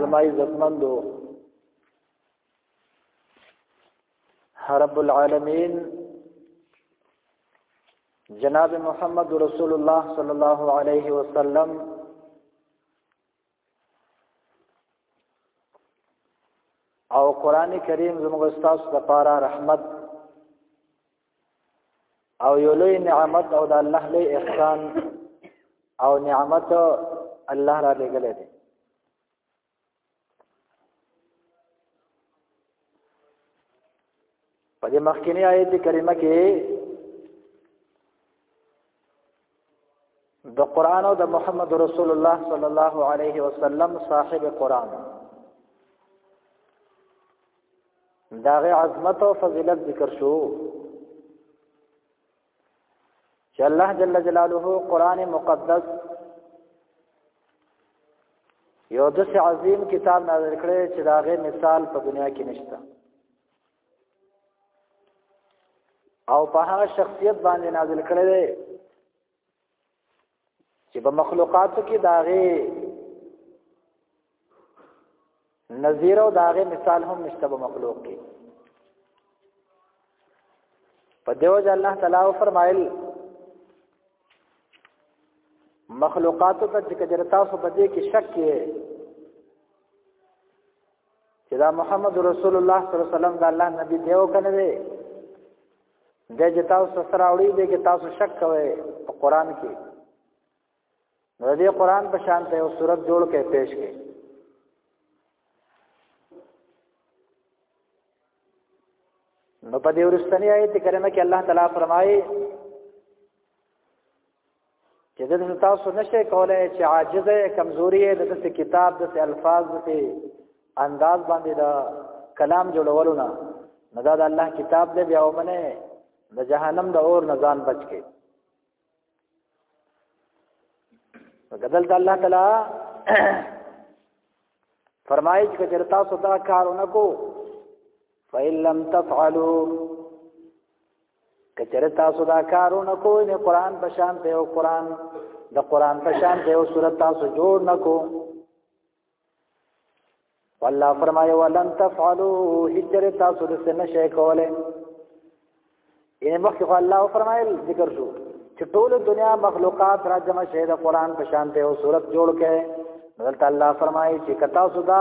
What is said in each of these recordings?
زما عزتمندو رب العالمین جناب محمد رسول الله صلی الله علیه وسلم او قران کریم زموږ استاد لپاره رحمت او یو لوی نعمت او د الله لوی احسان او نعمت الله را لګلې دي په دې مخکنی آیت کریمه کې د قران او د محمد رسول الله صلی الله علیه وسلم صاحب قران داغه عظمت او فضیلت ذکر شو چې الله جل جلاله قران مقدس یو د عظیم کتاب نازل کړي چې داغه مثال په دنیا کې نشته او په هغه شخصیت باندې نازل کړی دی چې په مخلوقاتو کې داغه نظیر او داغه مثال هم نشته په مخلوق کې په دیو ځل الله تعالی فرمایل مخلوقاتو ته چې کجرتا سو په دې کې شک کې چې دا محمد رسول الله صلی الله علیه وسلم دا الله نبی دی او کنه دی د چې تاسو سره وړي دی کې تاسو شک کوئ په قران کې نو دې قران په شان ته یو صورت جوړ کې پیش کې نو په دې ورستنی آیت کریمه کې الله تعالی فرمایي چې د تاسو نشئ کولای چې عاجز یې کمزوري یې د کتاب د الفاظ د انداز باندې دا کلام جوړولو نه نه دا د الله کتاب دی بیا ومنه د جهنم د اور نه ځان بچ کې بدل ته الله تعالی فرمایي چې کله تاسو دا کارونه کو فإن لم تفعلوا کچره تاسو دا کارونه کوئ نه قران په شان ته او قران د قران په شان ته او سورته تاسو جوړ نکو والله فرمایو ولن تفعلوا هجر تاسو د سنه شي کوله یې مخکې الله فرمایل ذکر شو چې ټول دنیا مخلوقات را جمع شي د قران په شان ته او صورت جوړ کړي دلته الله فرمایي چې کتا سودا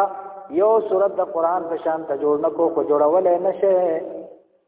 یو صورت د قران په شان ته جوړ نکو خو جوړول نه شي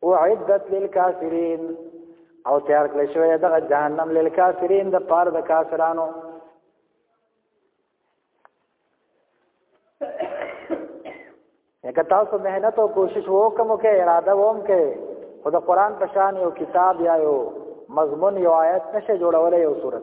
او عدت للکافرین او تیار کړی شوی دغه جهنم للکافرین د پاره د کافرانو که تاسو مهنت او کوشش وکم او کې اراده ووم کې خو د قران په شان یو کتاب یا یو مضمون یو آیت نشه جوړولای یو صورت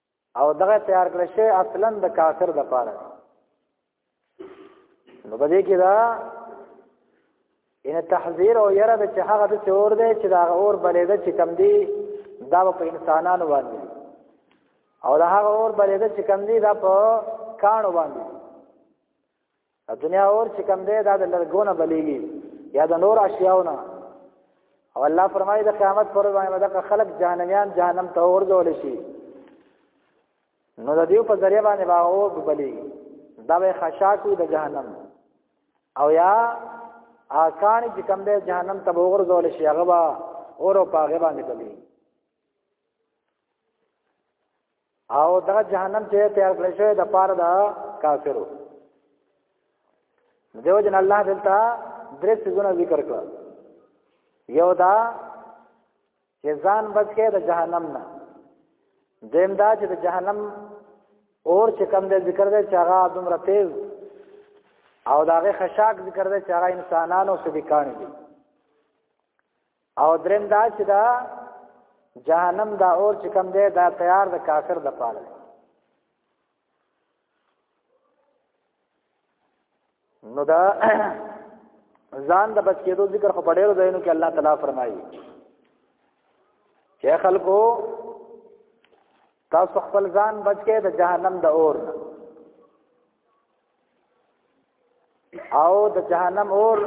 او دغه تیار کړی شی اصلا د کافر د پاره نو بده کې دا ان تحذير او يره د چې هغه د چور دی چې دا اور بلې ده چې کم دی دا په انسانانو باندې او دا هغه اور بلې ده چې کم دی دا په کانو باندې د دنیا اور چې کم دی دا د لرګونه بلیږي یا د نور اشیاونه او الله فرمایي د قیامت پر ورځ باندې دغه خلک جهنميان جهنم ته ورځول شي نو د دیو په ذریعہ باندې با اور بلیږي دا به خشاکو د جهنم او یا آکان چې کم دی جهنم ته ورځول شي هغه با اور او پاغه باندې بلیږي او دا جهنم چې تیار کړی شوی د پاره د کافرو دیو جن الله دلته درې څیزونه ذکر کړل یو دا چې ځان بچ کې د جهنم نه دیم دا چې د جهنم اور چې کم د ذکر دی چې هغه دومره تیز او داغه خشاک ذکر دی چې هغه انسانانو سبي کانی دي او دریم دا چې دا جهنم دا اور چې کم دی دا تیار د کافر د پاره نو دا ځان د بچ کېدو ذکر خو پډېرو ځایونو کې الله تعالی فرمایي چې خلکو تاسو خپل ځان بچ کې د جهنم د اور نه او د جهنم اور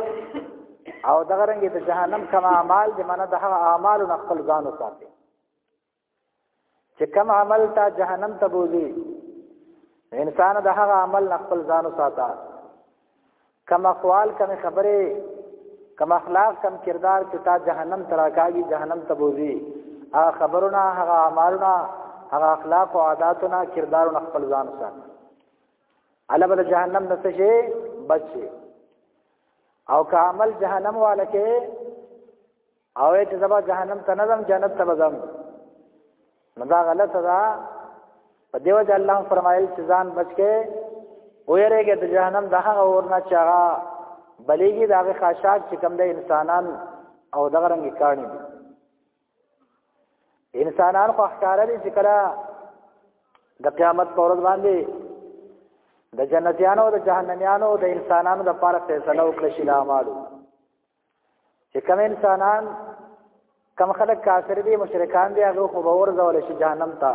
او دغه رنګ د جهنم کما اعمال د منه د هغه اعمال نه خپل ځان وساتي چې کم عمل تا جهنم ته بوزي انسان د هغه عمل نه خپل ځان وساته کم اقوال کم خبره کم اخلاق کم کردار چې تا جهنم تراکاږي جهنم ته بوزي هغه خبرونه هغه اعمالونه هغه اخلاق او عادتونه کردارونه خپل ځان وساته الله بل جهنم نه څه شي بچ شي او که عمل جهنم والا کې او چې زبا جهنم ته نظم جنت ته بزم نو دا غلط ده په دیو چې الله فرمایل چې ځان بچ کې ویریږي د جهنم د هغه اور نه چې هغه بلیږي د هغه خاشاک چې کوم د انسانان او دغه رنګ کارني دي انسانان خو ښکار دي چې کله د قیامت پر ورځ باندې د جنتیانو او د جهنميانو د انسانانو د پاره فیصله وکړي شي لامالو چې کوم انسانان کم خلک کافر دي مشرکان دي هغه خو باور ځول شي جهنم ته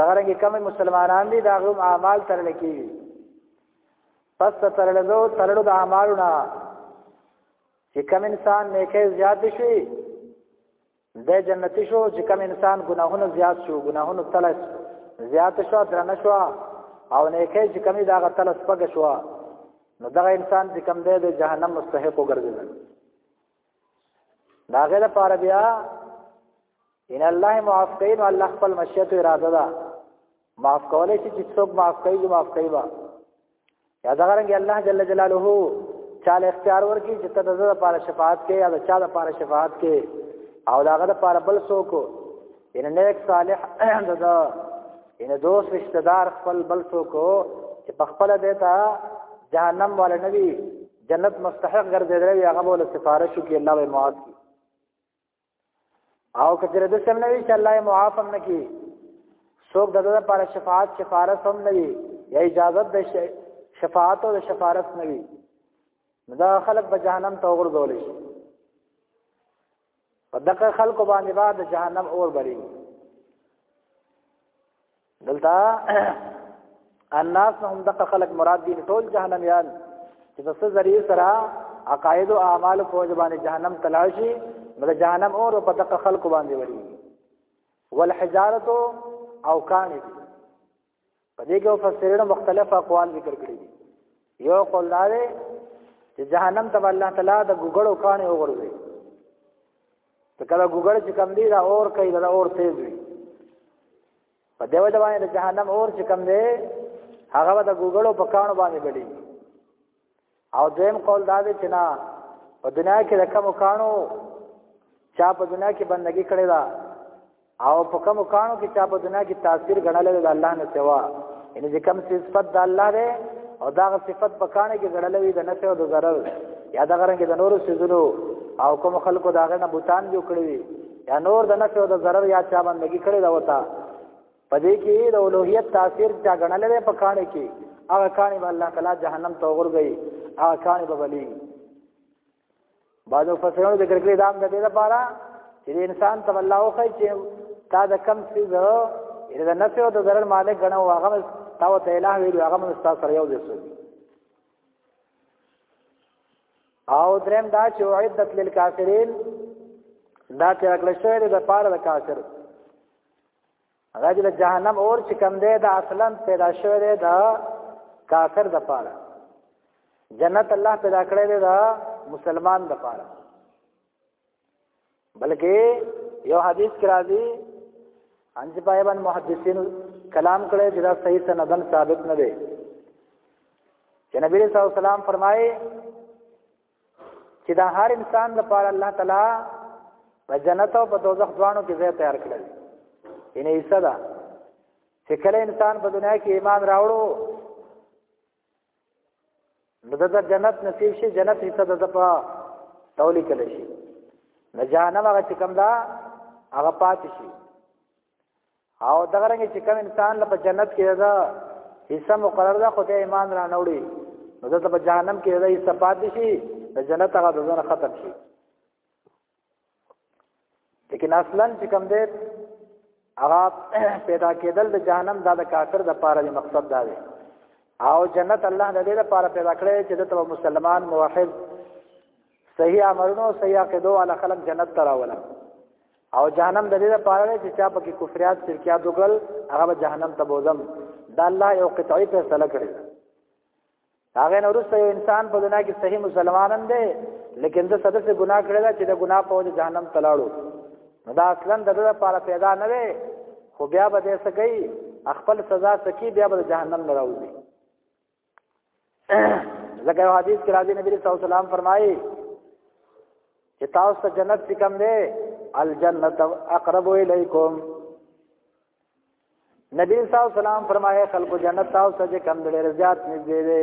دغه رنګ کم مسلمانان دي دا غو اعمال تر لکی پس تر لزو تر د اعمالنا چې کم انسان نیکه زیات شي د جنتی شو چې کم انسان ګناهونه زیات شو ګناهونه تل زیات شو درنه شو او نیکه چې کمی دا غتل سپګ شو نو دا انسان چې کم دی د جهنم مستحق وګرځیدل دا غیر پاره بیا ان الله معاف کین او الله خپل مشیت اراده ده معاف کولای شي چې څوک معاف کوي معاف کوي یا دا غرنګ الله جل جلاله چاله اختیار ورکړي چې ته د زړه لپاره شفاعت کې یا د چا لپاره شفاعت کې او دا غره لپاره بل څوک ان نیک صالح دا ان دوست رشتہ دار خپل بل څوک چې په خپل دیتا جهنم والا نبی جنت مستحق ګرځیدل هغه بوله سفارش کوي الله به معاف کړي او کچره د سم نه وی چې الله یې معافم نه کی څوک دغه لپاره شفاعت شفارس هم نه وی یا اجازه د شفاعت او شفارس نه وی دا خلک به جهنم ته وګرځول شي په دغه خلکو باندې بعد جهنم اور بلی دلته الناس هم دغه خلق مراد دي ټول جهنم یان چې په څه ذریعہ سره عقاید او اعمال په وجه باندې جهنم تلاشي نو جهنم اور په دغه خلق باندې وړي والحجاره او کانی دي په دې کې مفسرین مختلف اقوال ذکر کړی دي یو قول دا دی چې جهنم ته الله تعالی د ګوګړو کانی وګرځي ته کله ګوګل چې کم دی دا اور کوي دا اور تیز وي په دیو د باندې جهنم اور چې کم دی هغه به د ګوګل په کانو باندې بلی او دویم قول دا دی چې نه په دنیا کې د کم کانو چا په دنیا کې بندگی کړې ده او په کوم کانو کې چا په دنیا کې تاثیر غنل د الله نه سوا ان چې کوم صفت د الله ده او دا صفت په کانه کې غړل وي د نفع او د ضرر یا د غره کې د نورو سيزونو او کوم خلکو داغه نه بوتان جوړ کړی وي یا نور د نفع او د ضرر یا چا باندې کړی دا وتا پدې کې د اولوہیت تاثیر چا غنل وي په کانه کې هغه کانه به الله تعالی جهنم ته ورغړي هغه کانه به بلی بعضو فسرونو ذکر کړی دا هم د دې لپاره چې انسان ته الله وخی چې تا د کم څه زه د نفع او د ضرر مالک غنو هغه تا او ته الہ ویلو هغه مو تاسو سره یو ځای شو او درم دا چې عدت للکافرین دا چې کله شوی د پاره د کافر هغه د جهنم اور چې کم دی دا اصلا پیدا شوی دی دا کافر د پاره جنت الله پیدا کړی دی دا مسلمان د پاره بلکې یو حدیث کې راځي انځ پایبان محدثین کلام کړی چې دا صحیح سندن ثابت نه دی چې نبی صلی الله علیه وسلم فرمایي چې دا هر انسان د پاره الله تعالی په جنت او په دوزخ دواړو کې ځای تیار کړل ان ایسا دا چې کله انسان په دنیا کې ایمان راوړو نو د جنت نصیب شي جنت هیڅ د په تولی کله شي نه جهنم هغه چې کوم دا هغه پات شي او دغه رنګ چې کوم انسان له جنت کې دا حصہ مقرر ده خدای ایمان را نوړي نو دته په جهنم کې دا حصہ پاتې شي د جنت هغه د ځنه ختم شي لیکن اصلا چې کوم دې هغه پیدا کېدل د جهنم د کافر د پاره د مقصد دا دی او جنت الله د دې لپاره پیدا کړی چې د مسلمان موحد صحیح امرونو صحیح عقیدو علی خلق جنت تراوله او جهنم د دې لپاره دی چې چا پکې کفریات شرکیات وکړل هغه به جهنم ته بوزم دا الله یو قطعی فیصله کړې هغه نو وروسته یو انسان په دنیا کې صحیح مسلمانان دی لیکن د صدر سے ګناه کړی دا چې د ګناه په وجه جهنم ته لاړو نو دا اصلا د دې لپاره پیدا نه وي خو بیا به دې سګي خپل سزا سکی بیا به جهنم نه راوځي ځکه یو حدیث کې راځي نبی صلی الله علیه وسلم فرمایي چې تاسو ته جنت څخه کم دی الجنت اقرب الیکم نبی صلی الله علیه وسلم فرمایي خلکو جنت تاسو ته کم دی ډېر زیات نږدې دی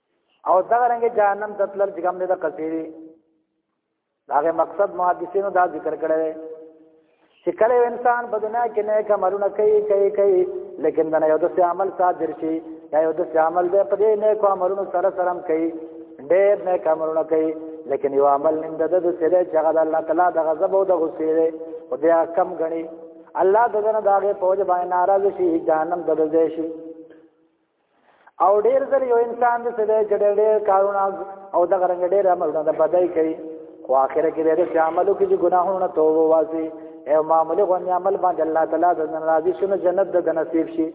او دا رنګ جهنم ته تلل چې کوم دې د قصيري داغه مقصد محدثینو دا ذکر کړی چې کله انسان په دنیا کې نه کمرونه کوي کوي کوي لیکن دا یو د عمل صادر شي یا یو د عمل دې په دې نه کومرونو سره سره کوي ډېر نه کمرونه کوي لیکن یو عمل نن د د سره چې هغه د الله تعالی د غضب او د غصې دی او بیا کم غني الله دغه داغه پوج باندې ناراض شي جهنم دلځي شي او ډیر ځل یو انسان د سده چې ډیر کارونه او د غرنګ ډیر عملونه د بدای کوي خو اخر کې د دې عملو کې ګناهونه توبه واسي او معمولی غونې عمل باندې الله تعالی د ناراضي شنو جنت د نصیب شي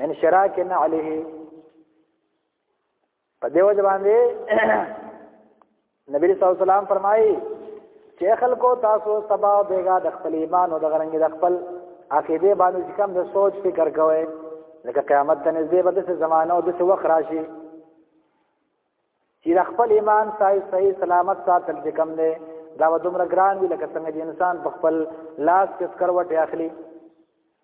من شراک علیه په دې وجه باندې نبی صلی الله علیه وسلم فرمایي چې خلکو تاسو سبا او بیګا د خپل ایمان او د غرنګ د خپل عقیده باندې چې کوم د سوچ فکر کوي لکه قیامت ته نږدې به د زمانه او د وخت راشي چې د خپل ایمان سای صحیح سلامت ساتل چې کم دی دا و دومره ګران وي لکه څنګه چې انسان په خپل لاس کې سکروټ اخلي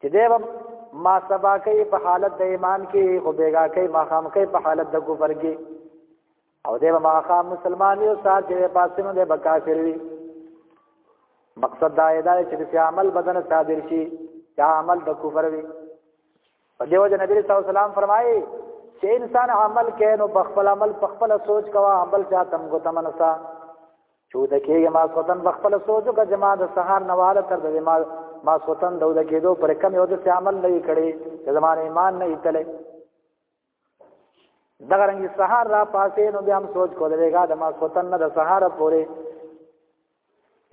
چې دیو ما سبا کوي په حالت د ایمان کې او بیګا کوي ما خام کوي په حالت د کفر کې او دیو ما خام مسلمان یو سات دی پاسینو دی بکافر وي مقصد دا دی چې د عمل بدن صادر شي چې عمل د کفر وي په دیو جن نبی صلی الله علیه وسلم فرمایي چې انسان عمل کوي نو په خپل عمل په خپل سوچ کوا عمل چا تم ګتمنسا چود کېږي ما سوتن په خپل سوچو کا جما د سهار نواله تر د ما ما سوتن د ود کېدو پر کم یو د عمل نه کړي د زمان ایمان نه ایتلې دغه رنګي سهار را پاسې نو بیا هم سوچ کو دلېګا د ما سوتن نه د سهار پورې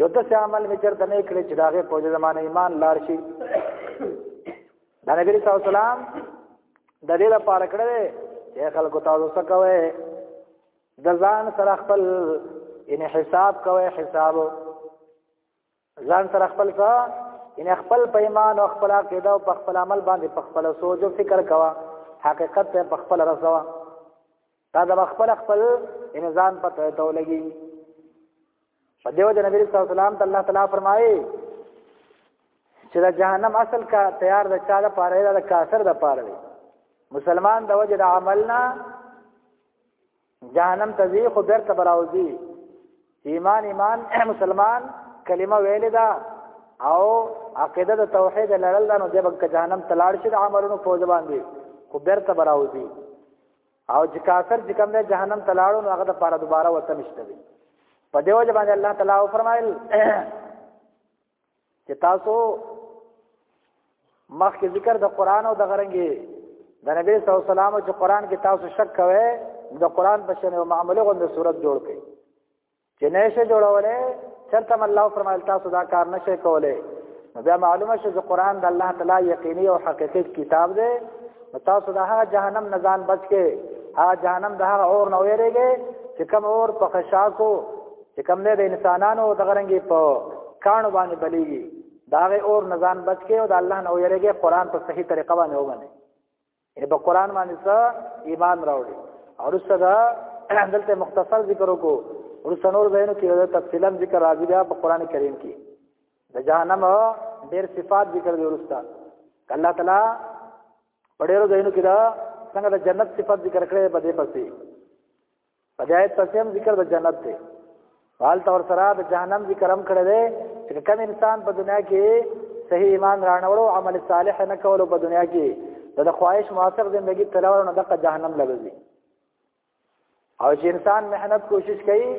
یو د عمل می چرته نه کړي چې داغه په زمان ایمان لار شي د نبی صلی الله علیه وسلم د دې لپاره کړې چې خلکو تاسو څه کوي د ځان سره خپل ان حساب کوي حساب ځان سره خپل کا ان خپل پیمان او خپل عقیده او خپل عمل باندې په خپل سوچ او فکر کوا حقیقت ته په خپل رسوا دا د خپل خپل ان ځان پته ته لګي په دیو د نبی صلی الله علیه وسلم ته الله تعالی فرمایي چې دا جهنم اصل کا تیار د چا لپاره دا د کافر لپاره دی مسلمان د وجه د عملنا جهنم ته ځي خو بیرته براوځي ایمان ایمان مسلمان کلمه ویلې ده او عقیده د توحید لرل ده نو د بنک جهنم تلاړ شي د عملونو په ځبان دي خو بیرته براوځي او چې کافر چې کوم د جهنم تلاړو نو هغه د پاره دوباره وته نشته وي په دیو ځبان الله تعالی فرمایل چې تاسو مخکې ذکر د قران او د غرنګي د نبی صلی الله علیه وسلم چې قران کې تاسو شک کوئ د قران په شنو معاملې غوند صورت جوړ کړئ چې نشه جوړولې چرته الله فرمایل تاسو دا کار نشه کولای بیا معلومه شو چې قران د الله تعالی یقیني او حقیقي کتاب دی تاسو د هغه جهنم نه ځان بچ کې هغه جهنم د هغه اور نه ویریږي چې کوم اور په خشاکو چې کوم دی د انسانانو او د غرنګي په کانو باندې بلیږي دا غي اور نزان بچ کې او د الله نه ویریږي قران په صحیح طریقه باندې ومني یعنی په قران باندې څه ایمان راوړي او رسته دا دلته مختصر ذکر وکړو ورسته نور زینو کې تفصیلا ذکر راځي بیا په قران کریم کې د جهنم ډېر صفات ذکر دی ورسته الله تعالی په ډېرو زینو کې دا څنګه د جنت صفات ذکر کړې په دې پسې په دې آیت پسې هم ذکر د جنت دی حال تور سره د جهنم ذکر هم کړی دی چې کوم انسان په دنیا کې صحیح ایمان راڼوړو عمل صالح نه کولو په دنیا کې د خواهش موافق زندگی تلاور نه دغه جهنم لګوي او چې انسان مهنت کوشش کوي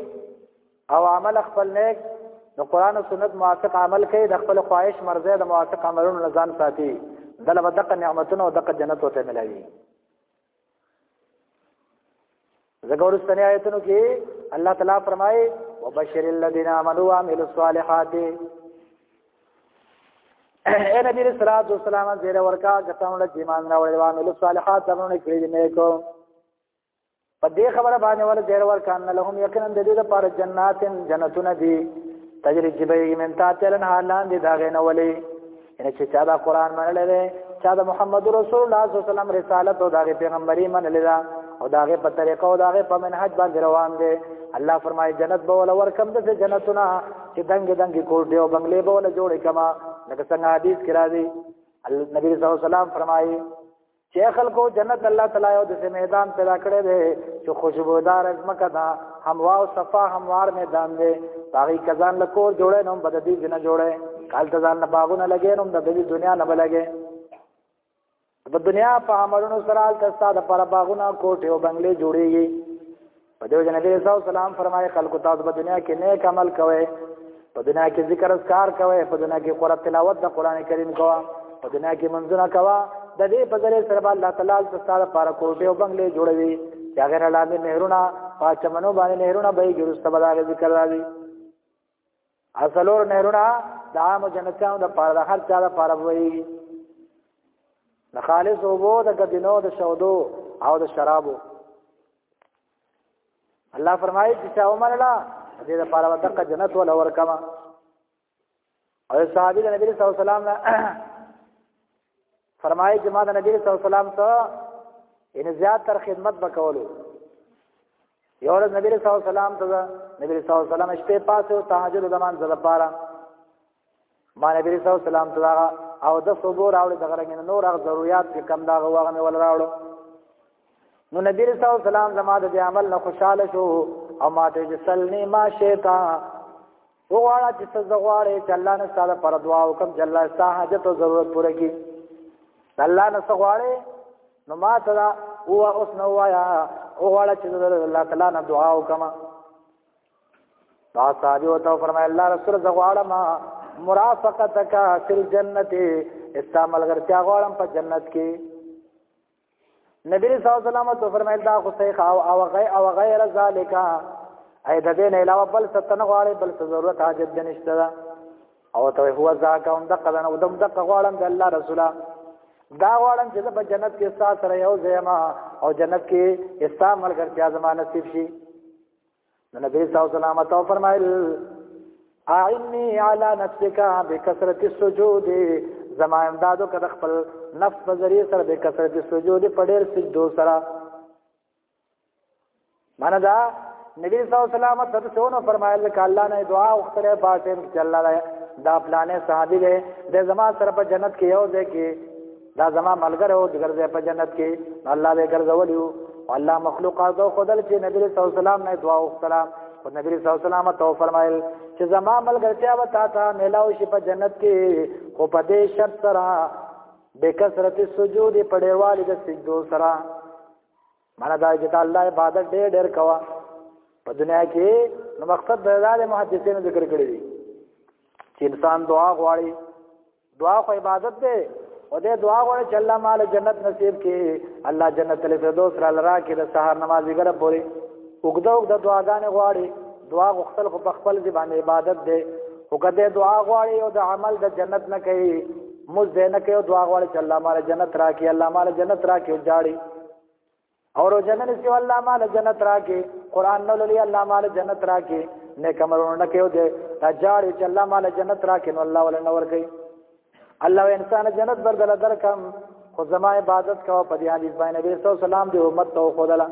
او عمل خپل نیک د قران او سنت موافق عمل کوي د خپل خواهش مرزه د موافق عملونو نه ځان ساتي دله دغه نعمتونه او دغه جنت وته ملایي ځکه ورستنی آیتونو کې الله تعالی فرمایي وبشر الذين امنوا وعملوا الصالحات اے نبی صلی الله علیه وسلم زیر ورکا کسانو له ایمان نه وړي وامل صالحات دمونه کړی دې نه کو په دې خبره باندې ول زیر ورکا ان لهم یقینا د دې لپاره جنات جنتون دي تجری جبې من تاتلن حالان دي داغه نه ولي یعنی چې چا دا قران منلی دی چا د محمد رسول الله صلی الله علیه وسلم رسالت او دغه پیغمبري منلی ده او دغه په طریقه او دغه په منهج باندې روان دی الله فرمایي جنت به ول ورکم د جنتونه چې دنګ دنګ کوټه او بنگلې به ول جوړې کما لکه څنګه حدیث کې راځي نبی صلی الله علیه وسلم فرمایي چې خلکو جنت الله تعالی او د میدان پیدا کړی دی چې خوشبودار ازمکه ده هموا او صفا هموار میدان دی باغی کزان له کور جوړې نوم بد دي نه جوړې کال ته ځان نه باغونه لګې نوم د دې دنیا نه بلګې د دنیا په امرونو سره تاسو د پر باغونه کوټه او بنگلې جوړېږي په دې وجه نبی صلی الله علیه فرمایي خلکو تاسو په دنیا کې نیک عمل کوئ په دنیا کې ذکر اسکار کوئ په دنیا کې قرآن تلاوت د قران کریم کوئ په دنیا کې منځونه کوئ د دې په ذریعه سره الله تعالی ستاسو لپاره کوټه او بنگلې جوړوي چې هغه لاندې نهرونه پاچمنو باندې نهرونه به جوړسته بدل ذکر راځي اصلور نهرونه د عام جنتانو د پاره د هر چا د پاره وي د خالص اوبو د غدینو د شودو او د شرابو الله فرمایي چې چا عمر لا دې د پاره وتقه جنت ول اور کما او صحابي د نبی صلی الله علیه وسلم فرمایي چې ما د نبی صلی الله علیه وسلم ته ان زیات تر خدمت وکولو یو ورځ نبی صلی الله علیه وسلم ته نبی صلی الله علیه وسلم شپې پاسه او تهجد د مان زړه پاره ما نبی صلی الله علیه وسلم ته او د صبور او د غرنګ نور هغه ضرورت چې کم دا غوغه مې ول راوړو نو نبی صلی الله علیه وسلم زما د عمل نه خوشاله شو او ما ته چې سلنی ما شیطان وغواړه چې څه زغواړې چې الله نه ستاله پر دعا وکم چې الله ستا حاجت او ضرورت پوره کړي الله نه څه غواړې نو ما ته دا او اوس نو وایا وغواړه چې الله تعالی نه دعا وکم دا صاحب او ته فرمای الله رسول زغواړه ما مرافقتک فی الجنه استعمال ګرځیا غواړم په جنت کې نبی صلی الله علیه وسلم تو فرمایل دا خو صحیح او او غیر او غیر ذالک اې د دې نه علاوه بل څه تنه غواړي بل څه ضرورت حاجت دې نشته دا او ته هو ذاک هم د قدن او دم د غواړم د الله رسوله دا غواړم چې په جنت کې ستا سره یو ځای ما او جنت کې استا ملګرتیا زما نصیب شي نو نبی صلی الله علیه وسلم فرمایل اعنی علی نفسک بکثرت السجود زما امدادو کړه خپل نفس په ذریعہ سره د کثرت سجود په ډېر سجدو سره مانا دا نبی صلی الله علیه وسلم تر څونه فرمایل ک الله نه دعا وکړه باطن چې الله دا پلانې صحابي دې د زما سره په جنت کې یو ځای کې دا زما ملګری او ګرځي په جنت کې الله به ګرځولیو الله مخلوقات او خدل چې نبی صلی الله علیه وسلم نه دعا وکړه او نبی صلی الله علیه وسلم ته فرمایل چې زما ملګرتیا و تا ته ملاو شي په جنت کې خو په دې شرط سره به کثرت سجود په ډیروالي د سجدو سره مانا دا چې الله عبادت ډېر ډېر کوا په دنیا کې نو مقصد د محدثینو ذکر کړی دی چې انسان دعا غواړي دعا خو عبادت ده او دې دعا غواړي چې الله مال جنت نصیب کړي الله جنت الفردوس را لرا کې د سحر نمازي ګره پوري وګدا وګدا دعاګانې غواړي دعا غختل خو په خپل ځبان عبادت ده او کده دعا غواړي او د عمل د جنت نه کوي مز دې نه کوي دعا غواړي چې الله مال جنت را کې الله مال جنت را کې جاړي او روزه نه نسی الله مال جنت راکې قران نه لولي الله مال جنت راکې نیک عملونه نه کوي دې تجار چې الله مال جنت راکې نو الله ولنه ورکې الله انسان جنت بردل درکم خو زما عبادت کوه په دې حدیث باندې نبی صلی الله علیه وسلم دې امت ته خودله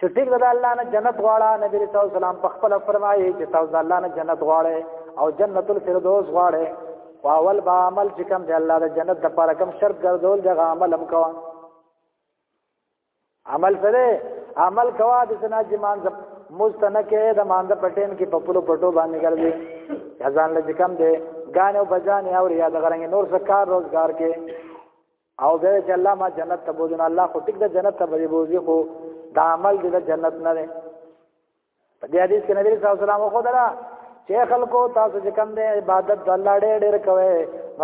چې ټیک ده الله نه جنت غواړه نبی صلی الله علیه وسلم په خپل فرمایي چې تاسو الله نه جنت غواړئ او جنت الفردوس غواړي او اول با عمل چې کوم دی الله د جنت د پاره کوم شرط ګرځول دغه عمل هم کوه عمل سره عمل کوا د سنا چې مان مستنکه د مان د پټین کې په پلو پټو باندې ګرځي ځان له کم دی غان او بجان او ریا د غرنګ نور سکار روزگار کې او به چې الله ما جنت ته بوزن الله خو ټیک د جنت ته بوزي خو دا عمل د جنت نه په دې حدیث کې نبی صلی الله علیه وسلم خو درا چې خلکو تاسو چې کوم دې عبادت د الله ډېر ډېر کوي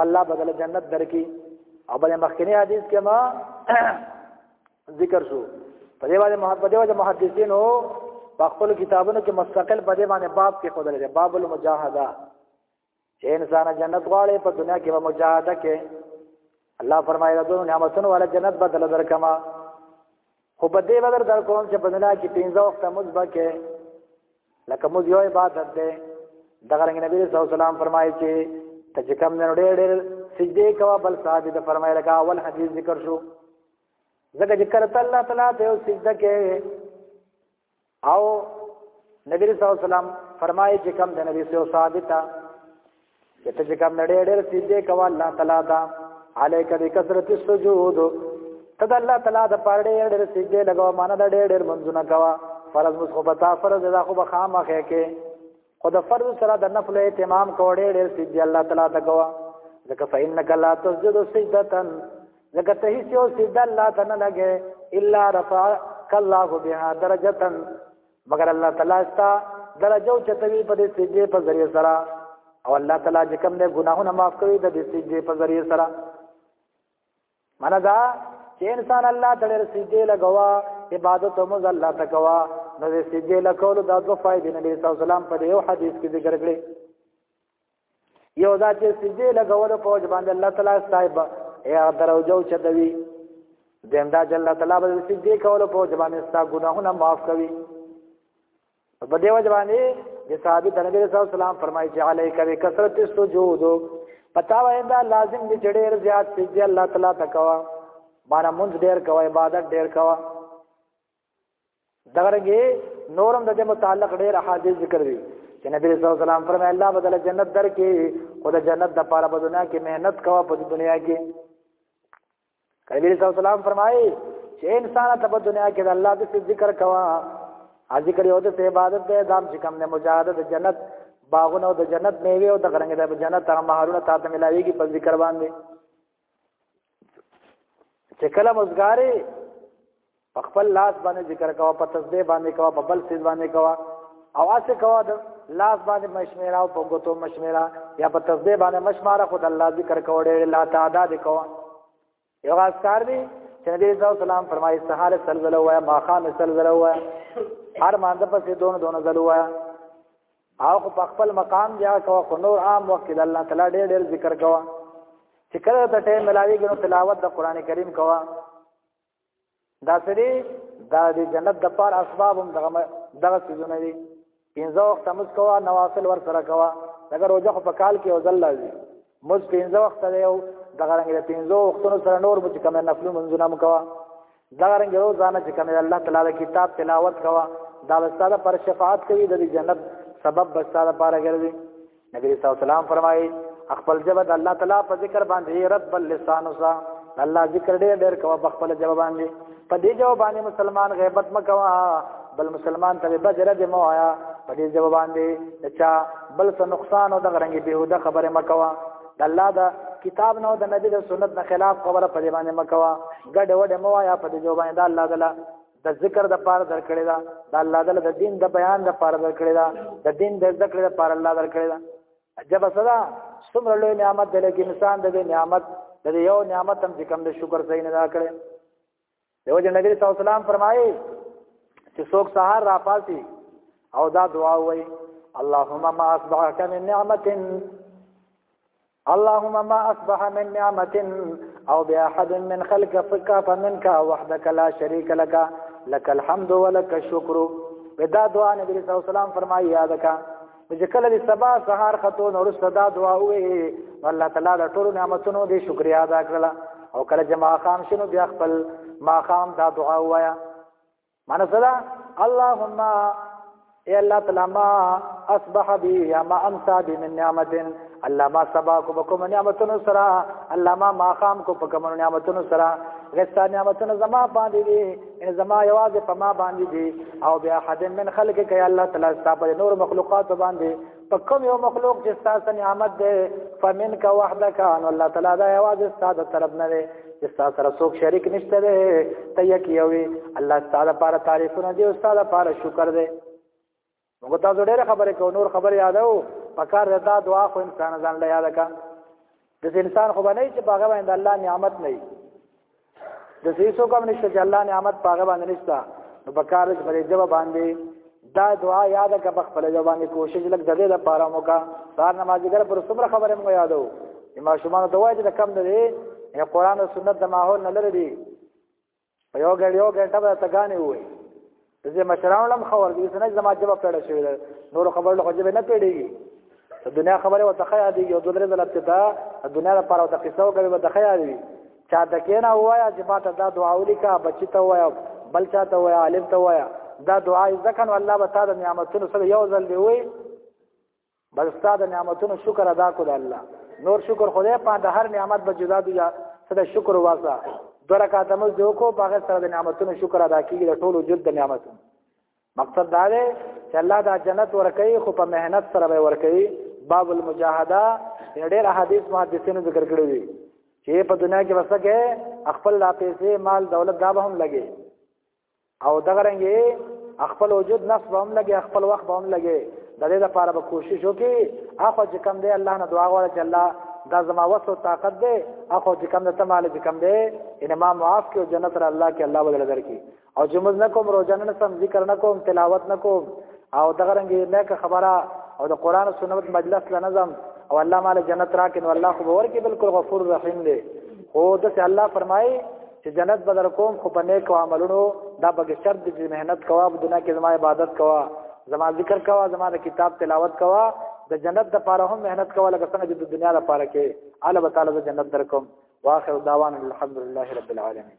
الله بدل جنت درکې او بل مخکنی حدیث کې ما ذکر شو په دې باندې محبت دې وجه محدثین او په خپل کتابونو کې مستقل په دې باندې باب کې خدای لري باب المجاهده چې انسان جنت غواړي په دنیا کې به مجاهده کې الله فرمایي دغه نعمتونو والا جنت بدل درکما خو په دې بدر در کوم چې په دنیا کې پنځه وخت مزبه کې لکه موږ یو عبادت ده دغه رنګ نبی صلی الله علیه وسلم فرمایي چې ته چې کوم نه ډېر ډېر سجده کوه بل صاحب دې فرمایي لکه اول حدیث ذکر شو ځکه چې کړه الله تعالی ته سجده کې او نبی صلی الله علیه وسلم فرمایي چې کوم د نبی سره ثابته چې ته چې کوم نړۍ ډېر سیده کوا الله تعالی دا علیک بکثرت السجود ته د الله تعالی د پاره ډېر ډېر سجده لګاو معنا د ډېر ډېر منځونه کوا فرض مصحبتا فرض دا خو بخامه کې خو د فرض سره د نفل اهتمام کوړې ډېر سجدي الله تعالی ته کوه ځکه فإنک لا تسجد سجدتن ځکه ته هیڅ یو سجده الله ته نه لګې الا رفع کالله بها درجتن مگر الله تعالی ستا درجه چتوي په دې سجده په ذریعہ سره او الله تعالی چې کوم دې ګناهونه معاف کوي د دې سجده په ذریعہ سره معنا دا چې انسان الله ته ډېر سجده لګوا عبادت هم الله ته کوا نو دې سجده لکول دا دوه فائدې نبی صلی الله علیه وسلم په یو حدیث کې ذکر کړې یو دا چې سجده لګول په وجه باندې الله تعالی صاحب یا دروځو چدوي دیم دا چې الله تعالی به سجده کول په وجه باندې ستا ګناهونه معاف کوي په دې وجه باندې د صحابي د نبی رسول سلام فرمایي چې علیک بکثرت السجود پتا وای دا لازم دي چې ډېر زیات سجدي الله تعالی تکوا باندې مونږ ډېر کوي عبادت ډېر کوي دغرګي نورم د دې متعلق ډېر احادیث ذکر دي چې نبی رسول سلام فرمایي الله بدل جنت درکې خو د جنت د پاره په دنیا کې مهنت کوه په دنیا کې نبی صلی الله علیه وسلم فرمایي چې انسان ته په دنیا کې د الله د ذکر کوا ا ذکر یو د عبادت دی دام چې کوم نه مجاهده د جنت باغونه او د جنت میوه او د غرنګ د جنت هغه مهارونه تاسو ملاويږي په ذکر باندې چې کله مزګاری په خپل لاس باندې ذکر کوا په تسبیح باندې کوا په بل سیز باندې کوا او اسه کوا د لاس باندې مشمیرا او په غوتو مشمیرا یا په تسبیح باندې مشمارا خود الله ذکر کوا ډېر لا تعداد کوا یو اسکار دی چې نبی صلی الله علیه وسلم فرمایي سهار سلزل وایا ما خام سلزل وایا هر مانده پسې دون دون زل وایا او په خپل مقام بیا کوا خو نور عام وخت د الله تعالی ډېر ډېر ذکر کوا چې کله ته ټیم ملاوي ګنو تلاوت د قران کریم کوا دا سری دا د جنت د پار اسباب هم دغه دغه سيزونه دي پنځه وخت مز کوا نوافل ور سره کوا دغه روزه په کال کې او ځل لازم مز پنځه وخت دی او دغه رنګ د پنځو وختونو سره نور به کوم نفل منځونه مکوا دغه رنګ روزانه چې کوم الله تعالی کتاب تلاوت کوا دا ستاسو پر شفاعت کوي د جنت سبب بستاره پاره ګرځي نبی صلی الله علیه وسلم فرمایي خپل جبه د الله تعالی په ذکر باندې رب اللسان وسا الله ذکر ډېر ډېر کوه په خپل جبه باندې په دې جواب باندې مسلمان غیبت مکوا بل مسلمان ته بجره دې مو آیا په دې جواب باندې اچھا بل څه نقصان او د غرنګي بهوده خبره مکوا د الله دا کتاب نو د نبی د سنت نه خلاف خبره په دې باندې مکوا ګډ وډ مو آیا په دې جواب باندې الله تعالی د ذکر د پاره درکړی دا د الله تعالی د دین د بیان د پاره درکړی دا د دین د ذکر د پاره الله درکړی دا عجب صدا څومره لوی نعمت دی لکه انسان د نعمت د یو نعمت هم چې کوم د شکر صحیح نه دا کړی دیو جن نبی صلی الله علیه وسلم فرمایي چې څوک سهار را پاسي او دا دعا وایي اللهم ما اصبحك من نعمت اللهم ما اصبح من نعمت او باحد من خلق فك فمنك وحدك لا شريك لك لك الحمد ولك الشكر ودا دعا نبی صلی الله علیه وسلم فرمایي یاد کا چې کله دې سبا سهار خطو نور صدا دعا وې الله تعالی د ټولو نعمتونو دې شکریا ادا کړل او کله جما خام شنو بیا خپل ما خام دا دعا وایا معنی صدا اللهم اے الله تعالی ما اصبح بي یا ما امسا بي من نعمت الله ما سبا کو بكم نعمتونو سرا الله ما ما خام کو بكم نعمتونو سرا غستا نعمتونو زما باندې دي ان زما یواز په ما باندې دي او بیا حد من خلق کای الله تعالی ستاسو نور مخلوقات باندې په کوم یو مخلوق چې ستاسو نعمت دی فمنک وحدک ان الله تعالی دا یوازې ستاسو طرف نه دی چې ستاسو سره څوک شریک نشته دی ته یک یوي الله ستاسو لپاره تعریفونه دی او ستاسو لپاره شکر دی موږ تاسو ډېر خبرې کوو نور خبرې یادو پکار دا دعا خو انسان ځان له یاد کا د انسان خو باندې چې باغ باندې الله نعمت نه د سیسو کوم نشته چې الله نعمت باغ باندې نشته نو بکار چې بلې جواب باندې دا دعا یاد کا په خپل جواب باندې کوشش لګ دغه د پاره مو کا سار نمازګر پر څومره خبره مو یادو ما شومان ته وایي چې کم نه دی قرآن او سنت د ماحول نه لري په یو ګړ یو ګنټه به تګانې وای زه مشران لم خبر دي سنج زما جواب پیدا شوی ده نور خبر له خجبه نه پیډيږي د دنیا خبره او تخیا دي یو دلته د ابتدا د دنیا لپاره او د قصو کوي به تخیا دي چا د کینا وایا چې ما ته دا دعا ولیکا بچی ته وایا بل چا ته وایا عالم ته وایا دا دعا ځکه الله به تعالی نعمتونو سره یو ځل دی وای بل ستا د نعمتونو شکر ادا کو د الله نور شکر خدای په د هر نعمت به جدا جدا سره شکر واسه دو رکعات مز دیو کو باغ سره د نعمتونو شکر ادا کیږي د ټولو جد د نعمتونو مقصد دا دی چې الله دا جنت ورکړي خو په مهنت سره به ورکړي باب المجاهده ډېر حدیث محدثینو ذکر کړی دی چې په دنیا کې وسکه خپل لا پیسې مال دولت دا به هم لګي او دغه رنګه خپل وجود نفس به هم لګي خپل وخت به هم لګي د دې لپاره به کوشش وکړي اخو چې کم دی الله نه دعا غواړي چې الله دا زما وسو طاقت دی اخو چې کم ته مال چې کم دی ان ما معاف کړي او جنت را الله کې الله بدل درکړي او جمز نه کوم روزانه نه سم ذکر نه کوم تلاوت نه کوم او دغه رنګ نه که خبره او د قران او سنت مجلس لنظم او الله مال جنت راکې نو الله خو ورکه بالکل غفور رحیم دی او د الله فرمایي چې جنت به در کوم خو په نیکو عملونو دا به شرط دی چې محنت کوه په دنیا کې زما عبادت کوه زما ذکر کوه زما د کتاب تلاوت کوه د جنت د پاره هم محنت کوه لکه څنګه چې د دنیا د پاره کې الله تعالی د جنت در کوم واخر دعوانا الحمد لله رب العالمين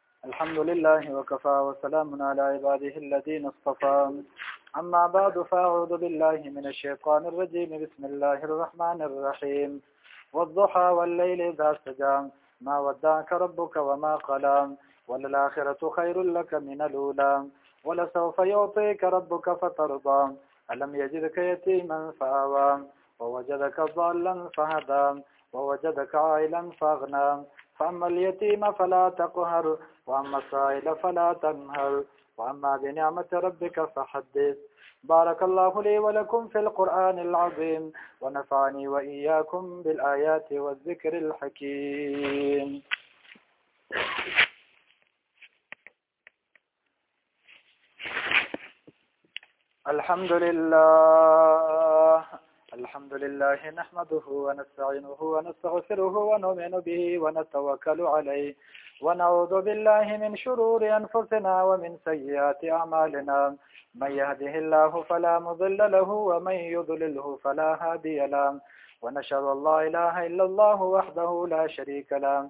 الله وكفى وسلام على عباده الذين اصطفى أما بعد فأعوذ بالله من الشيطان الرجيم بسم الله الرحمن الرحيم والضحى والليل إذا سجى ما ودعك ربك وما قلى وللآخرة خير لك من الأولى ولسوف يعطيك ربك فترضى ألم يجدك يتيما فآوى ووجدك ضالا فهدى ووجدك عائلا فأغنى فأما اليتيم فلا تقهر وأما السائل فلا تنهر وأما بنعمة ربك فحدث بارك الله لي ولكم في القرآن العظيم ونفعني وإياكم بالآيات والذكر الحكيم الحمد لله الحمد لله نحمده ونستعينه ونستغفره ونؤمن به ونتوكل عليه ونعوذ بالله من شرور أنفسنا ومن سيئات أعمالنا من يهده الله فلا مضل له ومن يضلله فلا هادي له ونشهد أن لا إله إلا الله وحده لا شريك له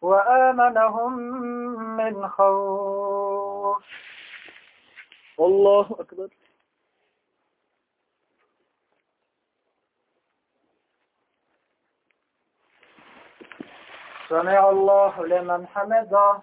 وآمنهم من خوف الله أكبر سمع الله لمن حمده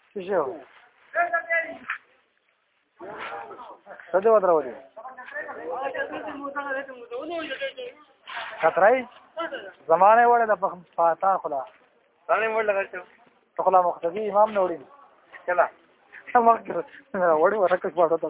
شو څه دی ودرولې کترای زمانه وړه د پخپاتا خلا څنګه وړه لګاچو ته خلا مختدي امام نه وړي چلا سمګر وړي ورکه پاتو ته